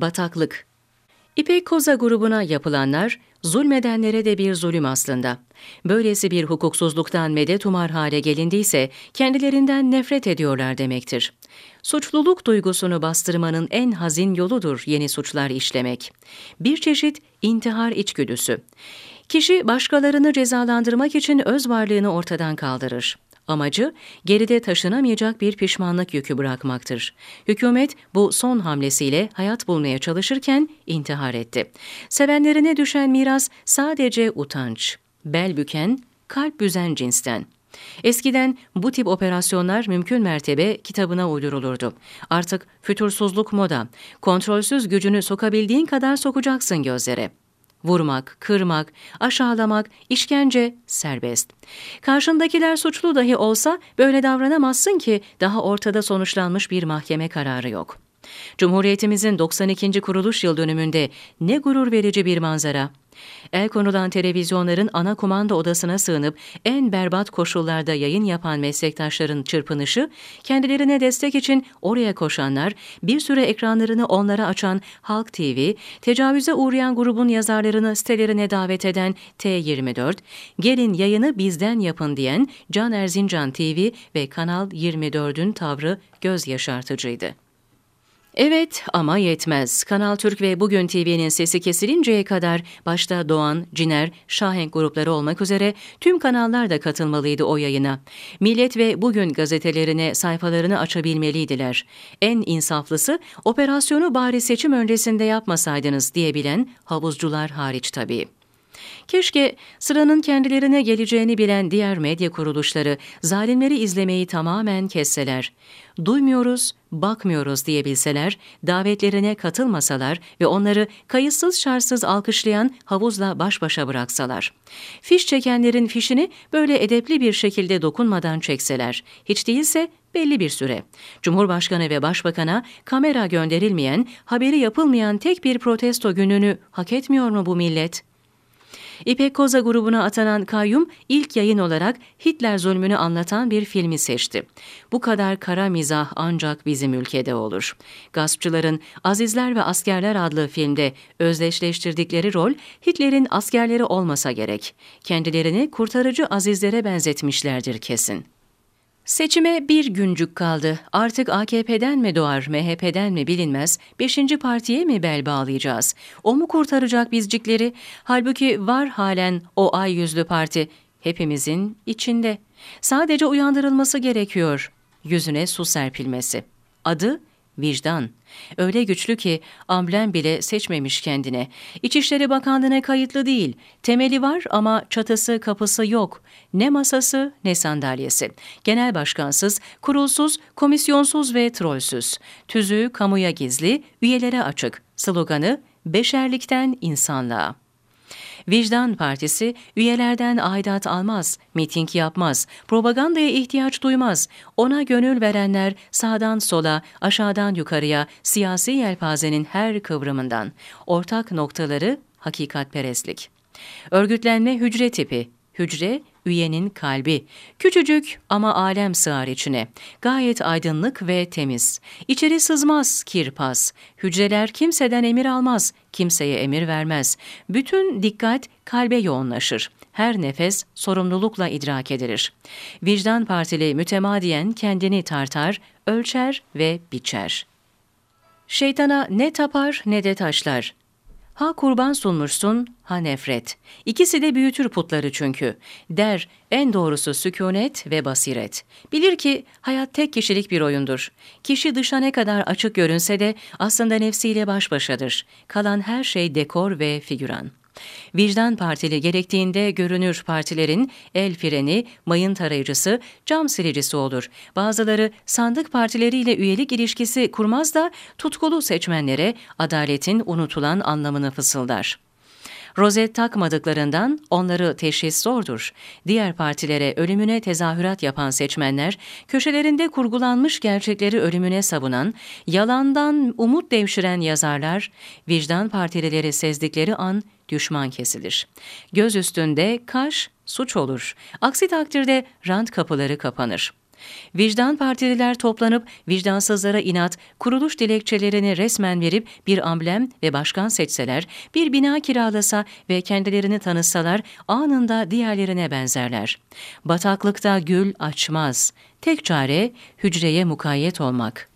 Bataklık İpek Koza grubuna yapılanlar zulmedenlere de bir zulüm aslında. Böylesi bir hukuksuzluktan medet umar hale gelindiyse kendilerinden nefret ediyorlar demektir. Suçluluk duygusunu bastırmanın en hazin yoludur yeni suçlar işlemek. Bir çeşit intihar içgüdüsü. Kişi başkalarını cezalandırmak için öz varlığını ortadan kaldırır. Amacı geride taşınamayacak bir pişmanlık yükü bırakmaktır. Hükümet bu son hamlesiyle hayat bulmaya çalışırken intihar etti. Sevenlerine düşen miras sadece utanç, bel büken, kalp büzen cinsten. Eskiden bu tip operasyonlar mümkün mertebe kitabına uydurulurdu. Artık fütursuzluk moda. Kontrolsüz gücünü sokabildiğin kadar sokacaksın gözlere. Vurmak, kırmak, aşağılamak, işkence serbest. Karşındakiler suçlu dahi olsa böyle davranamazsın ki daha ortada sonuçlanmış bir mahkeme kararı yok. Cumhuriyetimizin 92. kuruluş yıl dönümünde ne gurur verici bir manzara. El konulan televizyonların ana kumanda odasına sığınıp en berbat koşullarda yayın yapan meslektaşların çırpınışı, kendilerine destek için oraya koşanlar, bir süre ekranlarını onlara açan Halk TV, tecavüze uğrayan grubun yazarlarını sitelerine davet eden T24, gelin yayını bizden yapın diyen Can Erzincan TV ve Kanal 24'ün tavrı göz yaşartıcıydı. Evet ama yetmez. Kanal Türk ve Bugün TV'nin sesi kesilinceye kadar başta Doğan, Ciner, Şahenk grupları olmak üzere tüm kanallar da katılmalıydı o yayına. Millet ve Bugün gazetelerine sayfalarını açabilmeliydiler. En insaflısı operasyonu bari seçim öncesinde yapmasaydınız diyebilen havuzcular hariç tabii. Keşke sıranın kendilerine geleceğini bilen diğer medya kuruluşları zalimleri izlemeyi tamamen kesseler. Duymuyoruz, bakmıyoruz diyebilseler, davetlerine katılmasalar ve onları kayıtsız şartsız alkışlayan havuzla baş başa bıraksalar. Fiş çekenlerin fişini böyle edepli bir şekilde dokunmadan çekseler, hiç değilse belli bir süre. Cumhurbaşkanı ve Başbakan'a kamera gönderilmeyen, haberi yapılmayan tek bir protesto gününü hak etmiyor mu bu millet?'' İpek Koza grubuna atanan kayyum ilk yayın olarak Hitler zulmünü anlatan bir filmi seçti. Bu kadar kara mizah ancak bizim ülkede olur. Gaspçıların Azizler ve Askerler adlı filmde özdeşleştirdikleri rol Hitler'in askerleri olmasa gerek. Kendilerini kurtarıcı azizlere benzetmişlerdir kesin. Seçime bir güncük kaldı. Artık AKP'den mi doğar, MHP'den mi bilinmez, beşinci partiye mi bel bağlayacağız? O mu kurtaracak bizcikleri? Halbuki var halen o ay yüzlü parti. Hepimizin içinde. Sadece uyandırılması gerekiyor. Yüzüne su serpilmesi. Adı vicdan. Öyle güçlü ki amblem bile seçmemiş kendine. İçişleri Bakanlığı'na kayıtlı değil. Temeli var ama çatısı kapısı yok. Ne masası ne sandalyesi. Genel başkansız, kurulsuz, komisyonsuz ve trollsüz. Tüzüğü kamuya gizli, üyelere açık. Sloganı beşerlikten insanlığa. Vicdan Partisi üyelerden aidat almaz, miting yapmaz, propagandaya ihtiyaç duymaz. Ona gönül verenler sağdan sola, aşağıdan yukarıya, siyasi yelpazenin her kıvrımından. Ortak noktaları hakikatperestlik. Örgütlenme hücre tipi, Hücre, üyenin kalbi. Küçücük ama alem sığar içine. Gayet aydınlık ve temiz. İçeri sızmaz kirpas. Hücreler kimseden emir almaz, kimseye emir vermez. Bütün dikkat kalbe yoğunlaşır. Her nefes sorumlulukla idrak edilir. Vicdan partili mütemadiyen kendini tartar, ölçer ve biçer. Şeytana ne tapar ne de taşlar. Ha kurban sunmuşsun, ha nefret. İkisi de büyütür putları çünkü. Der, en doğrusu sükunet ve basiret. Bilir ki hayat tek kişilik bir oyundur. Kişi dışa ne kadar açık görünse de aslında nefsiyle baş başadır. Kalan her şey dekor ve figüran. Vicdan partili gerektiğinde görünür partilerin el freni, mayın tarayıcısı, cam silicisi olur. Bazıları sandık partileriyle üyelik ilişkisi kurmaz da tutkulu seçmenlere adaletin unutulan anlamını fısıldar. Rozet takmadıklarından onları teşhis zordur. Diğer partilere ölümüne tezahürat yapan seçmenler, köşelerinde kurgulanmış gerçekleri ölümüne savunan, yalandan umut devşiren yazarlar, vicdan partilileri sezdikleri an düşman kesilir. Göz üstünde kaş suç olur. Aksi takdirde rant kapıları kapanır. Vicdan partililer toplanıp vicdansızlara inat, kuruluş dilekçelerini resmen verip bir amblem ve başkan seçseler, bir bina kiralasa ve kendilerini tanıtsalar anında diğerlerine benzerler. Bataklıkta gül açmaz. Tek çare hücreye mukayyet olmak.''